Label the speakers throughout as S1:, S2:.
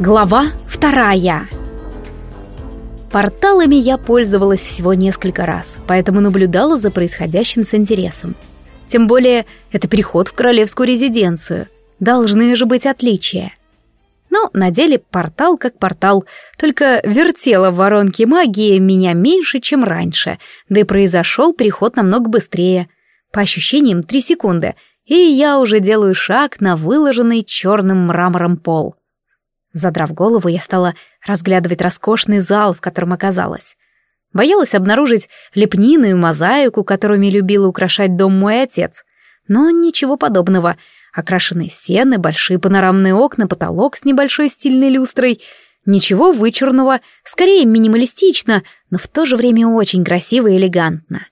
S1: Глава вторая. Порталами я пользовалась всего несколько раз, поэтому наблюдала за происходящим с интересом. Тем более, это переход в королевскую резиденцию. Должны же быть отличия. Но на деле портал как портал, только вертела в воронке магии меня меньше, чем раньше, да и произошел переход намного быстрее. По ощущениям, три секунды, и я уже делаю шаг на выложенный черным мрамором пол. Задрав голову, я стала разглядывать роскошный зал, в котором оказалась. Боялась обнаружить лепнину и мозаику, которыми любил украшать дом мой отец. Но ничего подобного. Окрашенные стены, большие панорамные окна, потолок с небольшой стильной люстрой. Ничего вычурного, скорее минималистично, но в то же время очень красиво и элегантно.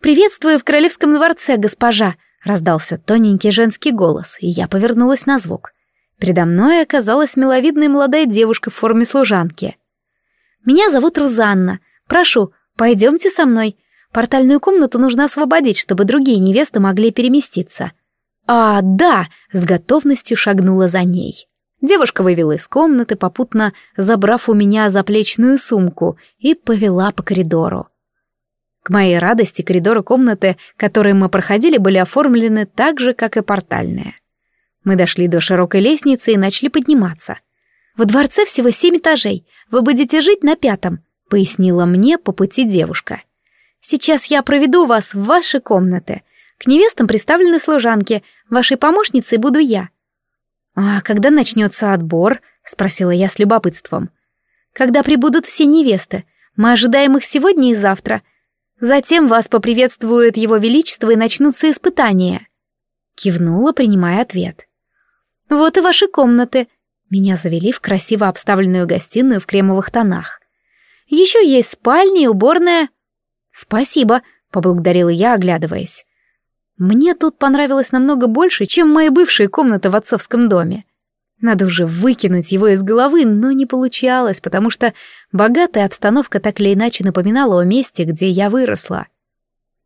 S1: «Приветствую в королевском дворце, госпожа!» — раздался тоненький женский голос, и я повернулась на звук — Передо мной оказалась миловидная молодая девушка в форме служанки. «Меня зовут Рузанна. Прошу, пойдемте со мной. Портальную комнату нужно освободить, чтобы другие невесты могли переместиться». «А, да!» — с готовностью шагнула за ней. Девушка вывела из комнаты, попутно забрав у меня заплечную сумку, и повела по коридору. К моей радости коридоры комнаты, которые мы проходили, были оформлены так же, как и портальные. Мы дошли до широкой лестницы и начали подниматься. «Во дворце всего семь этажей. Вы будете жить на пятом», — пояснила мне по пути девушка. «Сейчас я проведу вас в ваши комнаты. К невестам представлены служанки. Вашей помощницей буду я». «А когда начнется отбор?» — спросила я с любопытством. «Когда прибудут все невесты. Мы ожидаем их сегодня и завтра. Затем вас поприветствует его величество и начнутся испытания». Кивнула, принимая ответ. «Вот и ваши комнаты». Меня завели в красиво обставленную гостиную в кремовых тонах. «Еще есть спальня и уборная». «Спасибо», — поблагодарила я, оглядываясь. «Мне тут понравилось намного больше, чем мои бывшие комнаты в отцовском доме. Надо уже выкинуть его из головы, но не получалось, потому что богатая обстановка так или иначе напоминала о месте, где я выросла.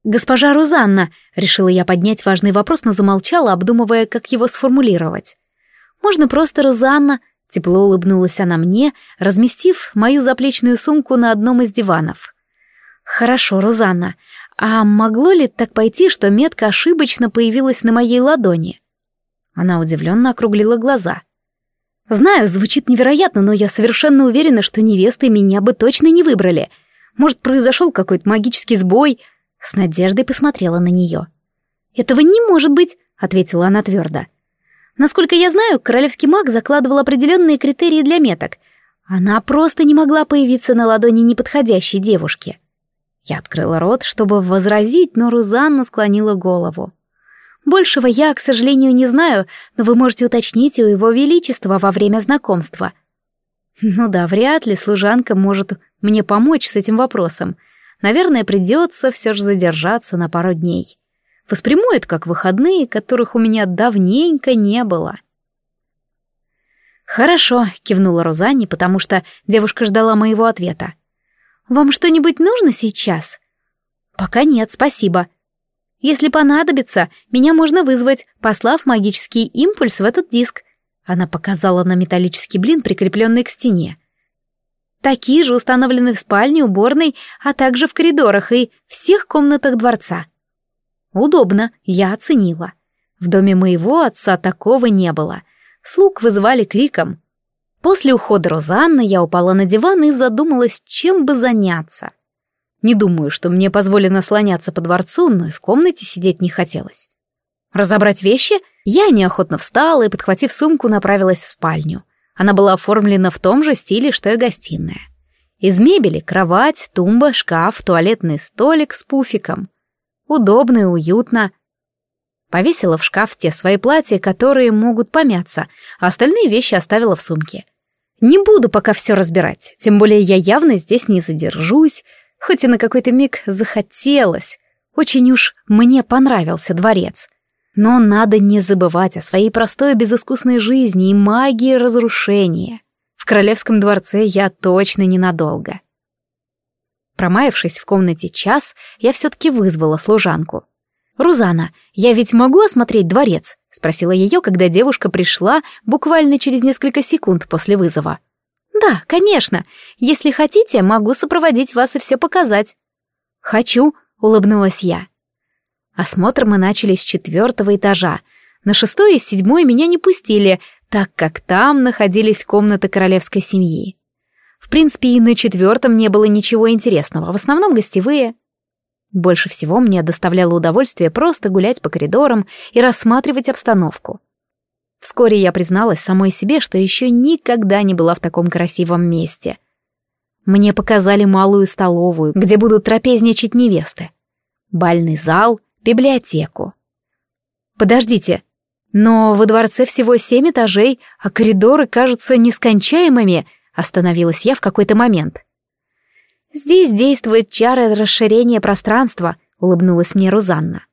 S1: «Госпожа Рузанна!» — решила я поднять важный вопрос, но замолчала, обдумывая, как его сформулировать. Можно просто Розанна, тепло улыбнулась она мне, разместив мою заплечную сумку на одном из диванов. Хорошо, Розанна. А могло ли так пойти, что метка ошибочно появилась на моей ладони? Она удивленно округлила глаза. Знаю, звучит невероятно, но я совершенно уверена, что невесты меня бы точно не выбрали. Может, произошел какой-то магический сбой? С надеждой посмотрела на нее. «Этого не может быть», — ответила она твердо. Насколько я знаю, королевский маг закладывал определенные критерии для меток. Она просто не могла появиться на ладони неподходящей девушки. Я открыла рот, чтобы возразить, но Рузанна склонила голову. «Большего я, к сожалению, не знаю, но вы можете уточнить у его величества во время знакомства». Ну да, вряд ли служанка может мне помочь с этим вопросом. Наверное, придется все же задержаться на пару дней. Восприму это как выходные, которых у меня давненько не было. «Хорошо», — кивнула Розанни, потому что девушка ждала моего ответа. «Вам что-нибудь нужно сейчас?» «Пока нет, спасибо. Если понадобится, меня можно вызвать, послав магический импульс в этот диск». Она показала на металлический блин, прикрепленный к стене. «Такие же установлены в спальне, уборной, а также в коридорах и всех комнатах дворца». Удобно, я оценила. В доме моего отца такого не было. Слуг вызывали криком. После ухода Розанны я упала на диван и задумалась, чем бы заняться. Не думаю, что мне позволено слоняться по дворцу, но и в комнате сидеть не хотелось. Разобрать вещи? Я неохотно встала и, подхватив сумку, направилась в спальню. Она была оформлена в том же стиле, что и гостиная. Из мебели кровать, тумба, шкаф, туалетный столик с пуфиком. Удобно и уютно. Повесила в шкаф те свои платья, которые могут помяться, а остальные вещи оставила в сумке. Не буду пока все разбирать, тем более я явно здесь не задержусь, хоть и на какой-то миг захотелось. Очень уж мне понравился дворец. Но надо не забывать о своей простой безыскусной жизни и магии разрушения. В королевском дворце я точно ненадолго. Промаявшись в комнате час, я все-таки вызвала служанку. «Рузана, я ведь могу осмотреть дворец?» — спросила ее, когда девушка пришла буквально через несколько секунд после вызова. «Да, конечно. Если хотите, могу сопроводить вас и все показать». «Хочу», — улыбнулась я. Осмотр мы начали с четвертого этажа. На шестой и седьмой меня не пустили, так как там находились комнаты королевской семьи. В принципе, и на четвертом не было ничего интересного, в основном гостевые. Больше всего мне доставляло удовольствие просто гулять по коридорам и рассматривать обстановку. Вскоре я призналась самой себе, что еще никогда не была в таком красивом месте. Мне показали малую столовую, где будут трапезничать невесты. Бальный зал, библиотеку. Подождите, но во дворце всего семь этажей, а коридоры кажутся нескончаемыми, остановилась я в какой-то момент. Здесь действует чара расширения пространства, улыбнулась мне Рузанна.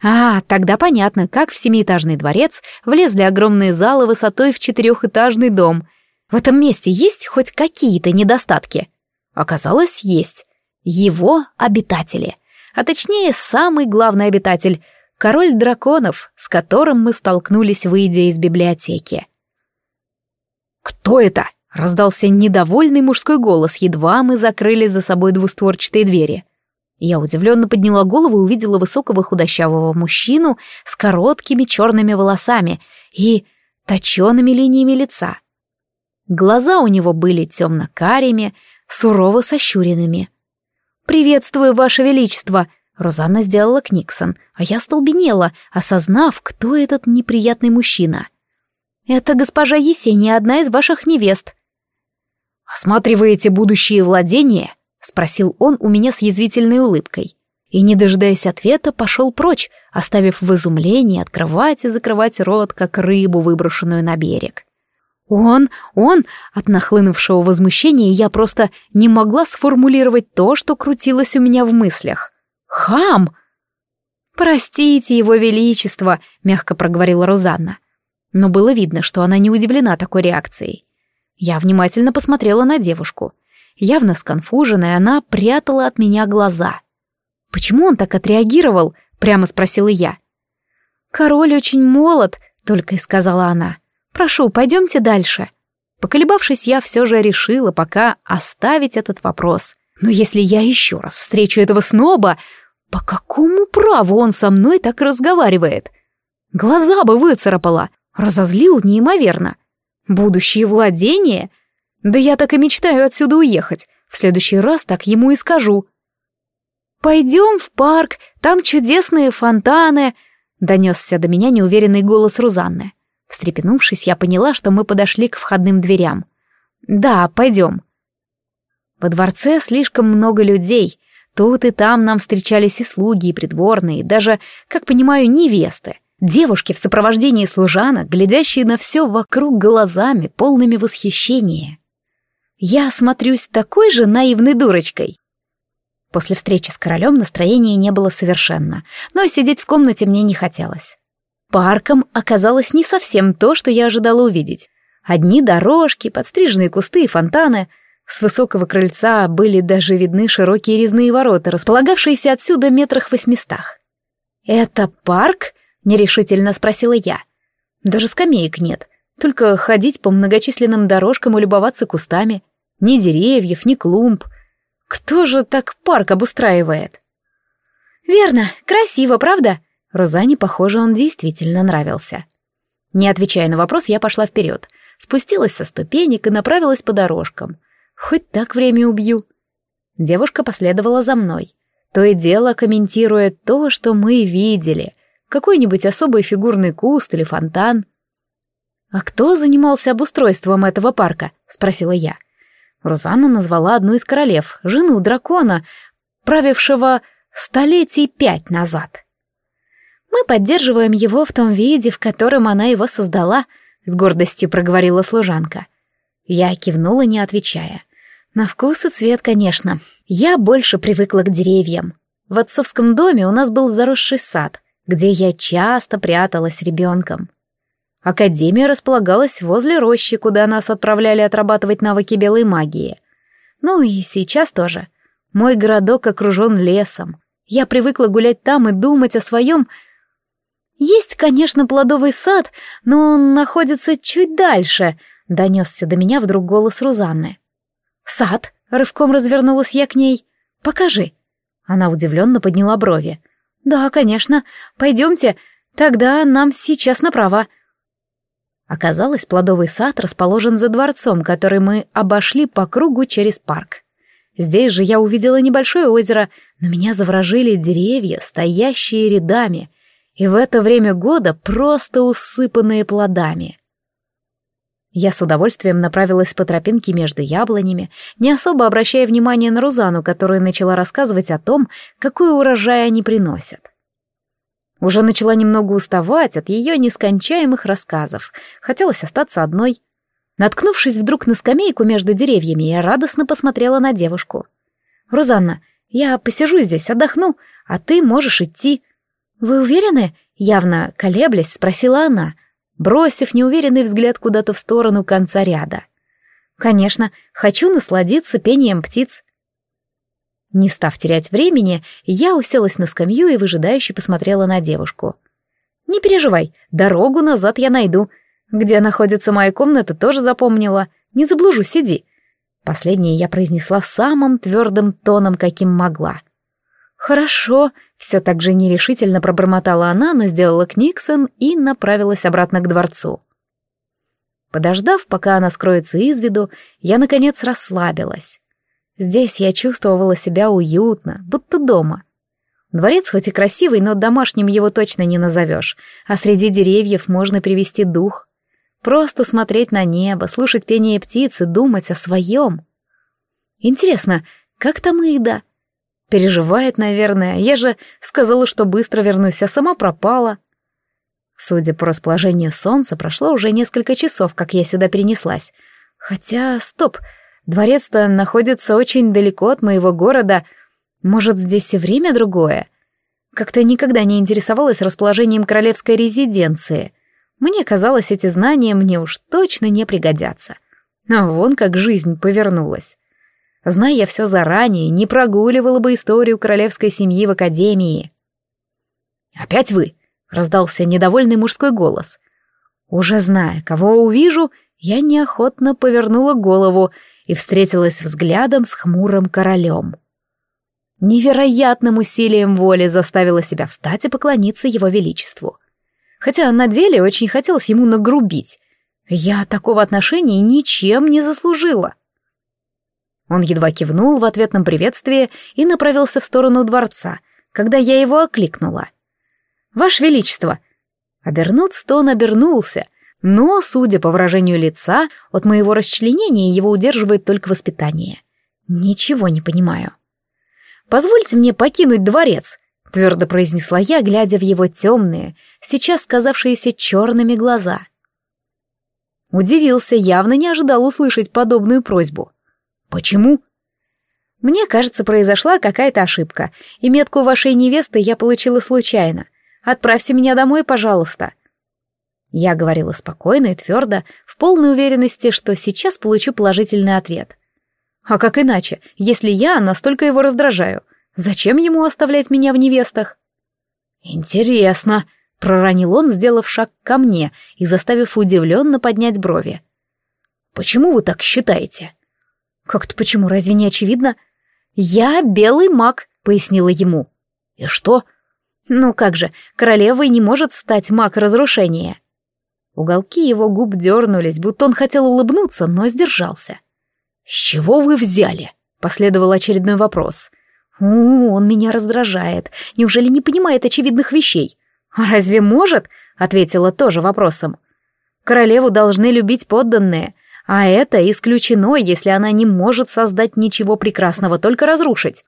S1: А, тогда понятно, как в семиэтажный дворец влезли огромные залы высотой в четырехэтажный дом. В этом месте есть хоть какие-то недостатки? Оказалось, есть. Его обитатели. А точнее, самый главный обитатель — король драконов, с которым мы столкнулись, выйдя из библиотеки. «Кто это?» — раздался недовольный мужской голос, едва мы закрыли за собой двустворчатые двери. Я удивленно подняла голову и увидела высокого худощавого мужчину с короткими черными волосами и точеными линиями лица. Глаза у него были темно-карими, сурово сощуренными. «Приветствую, Ваше Величество!» Розанна сделала Книксон, а я столбенела, осознав, кто этот неприятный мужчина. «Это госпожа Есения, одна из ваших невест». «Осматриваете будущие владения?» — спросил он у меня с язвительной улыбкой. И, не дожидаясь ответа, пошел прочь, оставив в изумлении открывать и закрывать рот, как рыбу, выброшенную на берег. Он, он, от нахлынувшего возмущения я просто не могла сформулировать то, что крутилось у меня в мыслях. «Хам!» «Простите, его величество», — мягко проговорила Розанна. Но было видно, что она не удивлена такой реакцией. Я внимательно посмотрела на девушку — Явно сконфуженная, она прятала от меня глаза. «Почему он так отреагировал?» — прямо спросила я. «Король очень молод», — только и сказала она. «Прошу, пойдемте дальше». Поколебавшись, я все же решила пока оставить этот вопрос. Но если я еще раз встречу этого сноба, по какому праву он со мной так разговаривает? Глаза бы выцарапала, разозлил неимоверно. Будущее владение? Да я так и мечтаю отсюда уехать. В следующий раз так ему и скажу. «Пойдем в парк, там чудесные фонтаны», — донесся до меня неуверенный голос Рузанны. Встрепенувшись, я поняла, что мы подошли к входным дверям. «Да, пойдем». Во дворце слишком много людей. Тут и там нам встречались и слуги, и придворные, и даже, как понимаю, невесты. Девушки в сопровождении служанок, глядящие на все вокруг глазами, полными восхищения. Я смотрюсь такой же наивной дурочкой. После встречи с королем настроения не было совершенно, но и сидеть в комнате мне не хотелось. Парком оказалось не совсем то, что я ожидала увидеть. Одни дорожки, подстриженные кусты и фонтаны. С высокого крыльца были даже видны широкие резные ворота, располагавшиеся отсюда метрах восьмистах. «Это парк?» — нерешительно спросила я. «Даже скамеек нет, только ходить по многочисленным дорожкам и любоваться кустами. Ни деревьев, ни клумб. Кто же так парк обустраивает? Верно, красиво, правда? Розане, похоже, он действительно нравился. Не отвечая на вопрос, я пошла вперед, спустилась со ступенек и направилась по дорожкам. Хоть так время убью. Девушка последовала за мной, то и дело комментируя то, что мы видели. Какой-нибудь особый фигурный куст или фонтан. «А кто занимался обустройством этого парка?» — спросила я. — Розанна назвала одну из королев, жену дракона, правившего столетий пять назад. «Мы поддерживаем его в том виде, в котором она его создала», — с гордостью проговорила служанка. Я кивнула, не отвечая. На вкус и цвет, конечно. Я больше привыкла к деревьям. В отцовском доме у нас был заросший сад, где я часто пряталась ребенком. Академия располагалась возле рощи, куда нас отправляли отрабатывать навыки белой магии. Ну и сейчас тоже. Мой городок окружен лесом. Я привыкла гулять там и думать о своем... Есть, конечно, плодовый сад, но он находится чуть дальше, донесся до меня вдруг голос Рузанны. Сад? Рывком развернулась я к ней. Покажи. Она удивленно подняла брови. Да, конечно. Пойдемте. Тогда нам сейчас направо. Оказалось, плодовый сад расположен за дворцом, который мы обошли по кругу через парк. Здесь же я увидела небольшое озеро, но меня заворожили деревья, стоящие рядами, и в это время года просто усыпанные плодами. Я с удовольствием направилась по тропинке между яблонями, не особо обращая внимания на Рузану, которая начала рассказывать о том, какой урожай они приносят. Уже начала немного уставать от ее нескончаемых рассказов, хотелось остаться одной. Наткнувшись вдруг на скамейку между деревьями, я радостно посмотрела на девушку. «Рузанна, я посижу здесь, отдохну, а ты можешь идти». «Вы уверены?» — явно колеблясь, спросила она — бросив неуверенный взгляд куда-то в сторону конца ряда. «Конечно, хочу насладиться пением птиц». Не став терять времени, я уселась на скамью и выжидающе посмотрела на девушку. «Не переживай, дорогу назад я найду. Где находится моя комната, тоже запомнила. Не заблужу, сиди». Последнее я произнесла самым твердым тоном, каким могла. «Хорошо», — все так же нерешительно пробормотала она, но сделала книксон и направилась обратно к дворцу. Подождав, пока она скроется из виду, я, наконец, расслабилась. Здесь я чувствовала себя уютно, будто дома. Дворец хоть и красивый, но домашним его точно не назовешь, а среди деревьев можно привести дух. Просто смотреть на небо, слушать пение птиц и думать о своем. Интересно, как там Ида? Переживает, наверное. Я же сказала, что быстро вернусь, а сама пропала. Судя по расположению солнца, прошло уже несколько часов, как я сюда перенеслась. Хотя, стоп, дворец-то находится очень далеко от моего города. Может, здесь и время другое? Как-то никогда не интересовалась расположением королевской резиденции. Мне казалось, эти знания мне уж точно не пригодятся. А вон как жизнь повернулась. Зная я все заранее, не прогуливала бы историю королевской семьи в академии. «Опять вы?» — раздался недовольный мужской голос. Уже зная, кого увижу, я неохотно повернула голову и встретилась взглядом с хмурым королем. Невероятным усилием воли заставила себя встать и поклониться его величеству. Хотя на деле очень хотелось ему нагрубить. Я такого отношения ничем не заслужила. Он едва кивнул в ответном приветствии и направился в сторону дворца, когда я его окликнула. «Ваше Величество!» Обернуться-то он обернулся, но, судя по выражению лица, от моего расчленения его удерживает только воспитание. Ничего не понимаю. «Позвольте мне покинуть дворец», — твердо произнесла я, глядя в его темные, сейчас казавшиеся черными глаза. Удивился, явно не ожидал услышать подобную просьбу. Почему? Мне кажется, произошла какая-то ошибка, и метку вашей невесты я получила случайно. Отправьте меня домой, пожалуйста. Я говорила спокойно и твердо, в полной уверенности, что сейчас получу положительный ответ. А как иначе, если я настолько его раздражаю? Зачем ему оставлять меня в невестах? Интересно, проронил он, сделав шаг ко мне и заставив удивленно поднять брови. Почему вы так считаете? «Как-то почему, разве не очевидно?» «Я белый маг», — пояснила ему. «И что?» «Ну как же, королевой не может стать маг разрушения». Уголки его губ дернулись, будто он хотел улыбнуться, но сдержался. «С чего вы взяли?» — последовал очередной вопрос. «У, он меня раздражает. Неужели не понимает очевидных вещей?» «А разве может?» — ответила тоже вопросом. «Королеву должны любить подданные, а это исключено, если она не может создать ничего прекрасного, только разрушить.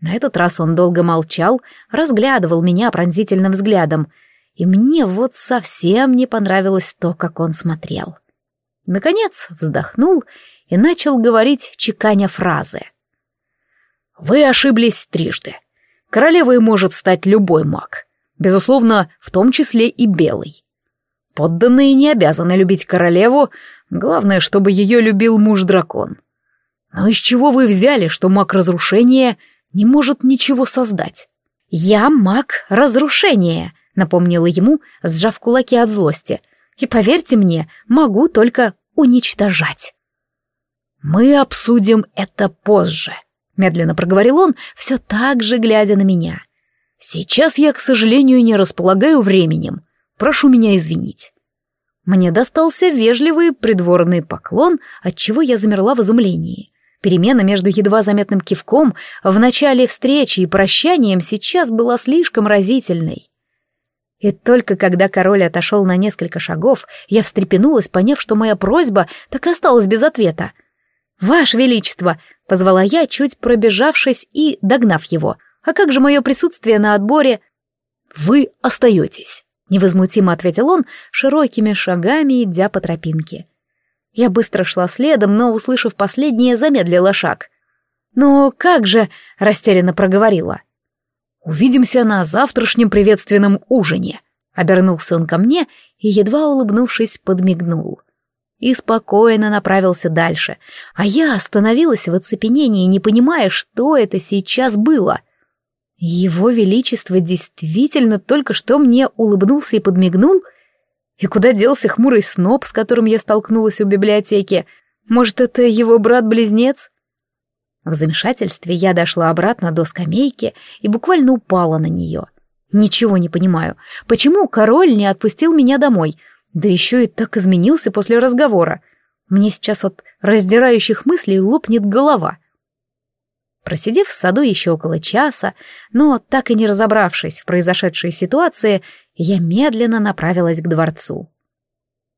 S1: На этот раз он долго молчал, разглядывал меня пронзительным взглядом, и мне вот совсем не понравилось то, как он смотрел. Наконец вздохнул и начал говорить, чеканя фразы. «Вы ошиблись трижды. Королевой может стать любой маг, безусловно, в том числе и белый. Подданные не обязаны любить королеву, Главное, чтобы ее любил муж-дракон. Но из чего вы взяли, что маг разрушения не может ничего создать? Я маг разрушения, напомнила ему, сжав кулаки от злости. И поверьте мне, могу только уничтожать. Мы обсудим это позже, медленно проговорил он, все так же глядя на меня. Сейчас я, к сожалению, не располагаю временем. Прошу меня извинить. Мне достался вежливый придворный поклон, от чего я замерла в изумлении. Перемена между едва заметным кивком в начале встречи и прощанием сейчас была слишком разительной. И только когда король отошел на несколько шагов, я встрепенулась, поняв, что моя просьба так и осталась без ответа. «Ваше Величество!» — позвала я, чуть пробежавшись и догнав его. «А как же мое присутствие на отборе?» «Вы остаетесь», — невозмутимо ответил он, широкими шагами идя по тропинке. Я быстро шла следом, но, услышав последнее, замедлила шаг. «Ну как же?» — растерянно проговорила. «Увидимся на завтрашнем приветственном ужине», — обернулся он ко мне и, едва улыбнувшись, подмигнул. И спокойно направился дальше, а я остановилась в оцепенении, не понимая, что это сейчас было. Его Величество действительно только что мне улыбнулся и подмигнул? И куда делся хмурый сноб, с которым я столкнулась у библиотеки? Может, это его брат-близнец? В замешательстве я дошла обратно до скамейки и буквально упала на нее. Ничего не понимаю, почему король не отпустил меня домой, да еще и так изменился после разговора. Мне сейчас от раздирающих мыслей лопнет голова. Просидев в саду еще около часа, но так и не разобравшись в произошедшей ситуации, я медленно направилась к дворцу.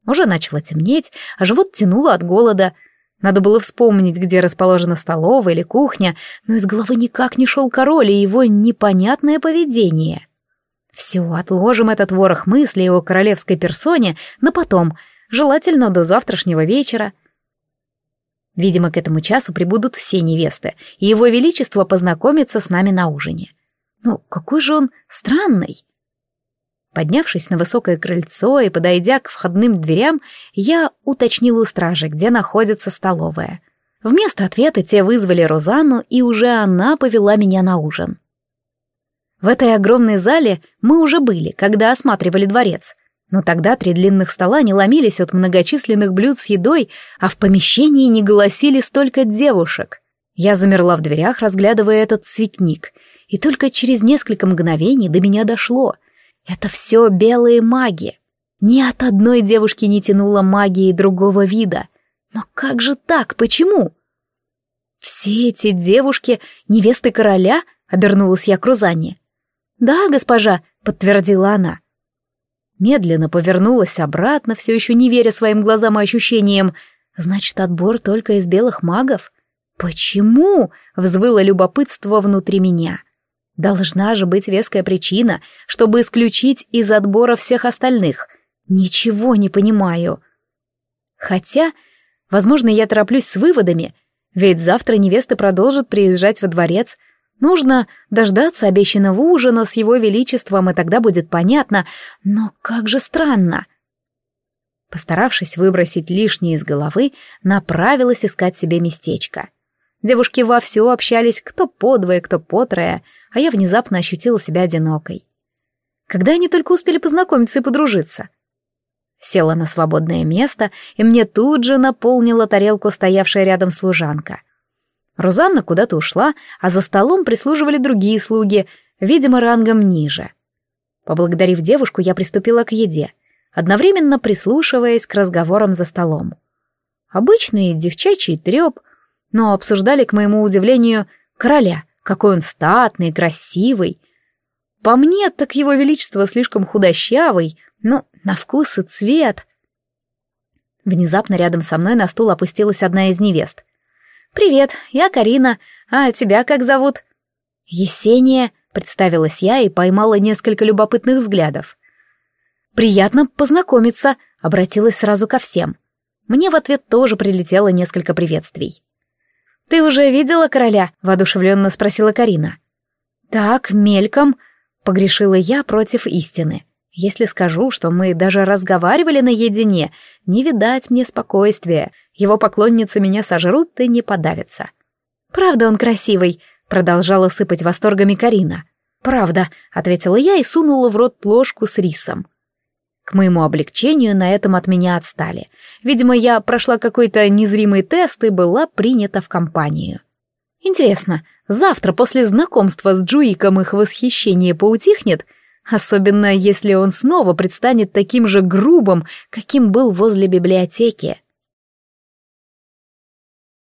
S1: Уже начало темнеть, а живот тянуло от голода — надо было вспомнить, где расположена столовая или кухня, но из головы никак не шел король и его непонятное поведение. Все, отложим этот ворох мыслей о королевской персоне на потом, желательно до завтрашнего вечера. Видимо, к этому часу прибудут все невесты, и его величество познакомится с нами на ужине. Ну, какой же он странный. Поднявшись на высокое крыльцо и подойдя к входным дверям, я уточнила у стражи, где находится столовая. Вместо ответа те вызвали Розанну, и уже она повела меня на ужин. В этой огромной зале мы уже были, когда осматривали дворец. Но тогда три длинных стола не ломились от многочисленных блюд с едой, а в помещении не голосили столько девушек. Я замерла в дверях, разглядывая этот цветник, и только через несколько мгновений до меня дошло — это все белые маги. Ни от одной девушки не тянуло магии другого вида. Но как же так? Почему? Все эти девушки — невесты короля? Обернулась я к Рузанне. Да, госпожа, подтвердила она. Медленно повернулась обратно, все еще не веря своим глазам и ощущениям. Значит, отбор только из белых магов? Почему? Взвыло любопытство внутри меня. — Должна же быть веская причина, чтобы исключить из отбора всех остальных. Ничего не понимаю. Хотя, возможно, я тороплюсь с выводами, ведь завтра невеста продолжит приезжать во дворец. Нужно дождаться обещанного ужина с его величеством, и тогда будет понятно. Но как же странно. Постаравшись выбросить лишнее из головы, направилась искать себе местечко. Девушки вовсю общались кто подвое, кто потрое, а я внезапно ощутила себя одинокой. Когда они только успели познакомиться и подружиться? Села на свободное место, и мне тут же наполнила тарелку стоявшая рядом служанка. Рузанна куда-то ушла, а за столом прислуживали другие слуги, видимо, рангом ниже. Поблагодарив девушку, я приступила к еде, одновременно прислушиваясь к разговорам за столом. Обычный девчачий треп, но обсуждали, к моему удивлению, короля — какой он статный, красивый. По мне, так его величество слишком худощавый, но на вкус и цвет. Внезапно рядом со мной на стул опустилась одна из невест. «Привет, я Карина. А тебя как зовут?» «Есения», — представилась я и поймала несколько любопытных взглядов. «Приятно познакомиться», — обратилась сразу ко всем. Мне в ответ тоже прилетело несколько приветствий. «Ты уже видела короля?» — воодушевленно спросила Карина. «Так, мельком», — погрешила я против истины. «Если скажу, что мы даже разговаривали наедине, не видать мне спокойствия. Его поклонницы меня сожрут и не подавятся». «Правда он красивый», — продолжала сыпать восторгами Карина. «Правда», — ответила я и сунула в рот ложку с рисом. К моему облегчению на этом от меня отстали. Видимо, я прошла какой-то незримый тест и была принята в компанию. Интересно, завтра после знакомства с Джуиком их восхищение поутихнет, особенно если он снова предстанет таким же грубым, каким был возле библиотеки.